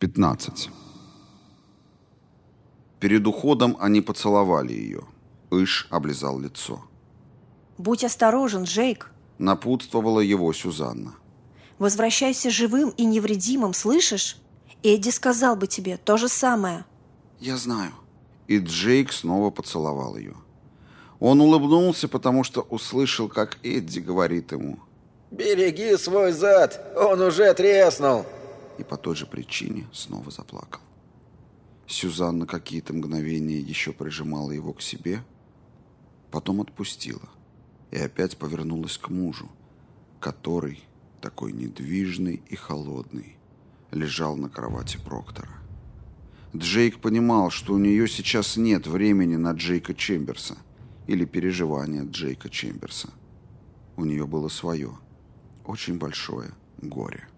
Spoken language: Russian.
15. Перед уходом они поцеловали ее. Иш облизал лицо. «Будь осторожен, Джейк. Напутствовала его Сюзанна. Возвращайся живым и невредимым, слышишь? Эдди сказал бы тебе то же самое». «Я знаю». И Джейк снова поцеловал ее. Он улыбнулся, потому что услышал, как Эдди говорит ему. «Береги свой зад, он уже треснул!» И по той же причине снова заплакал. Сюзанна какие-то мгновения еще прижимала его к себе, потом отпустила и опять повернулась к мужу, который, такой недвижный и холодный, лежал на кровати Проктора. Джейк понимал, что у нее сейчас нет времени на Джейка Чемберса или переживания Джейка Чемберса. У нее было свое, очень большое горе.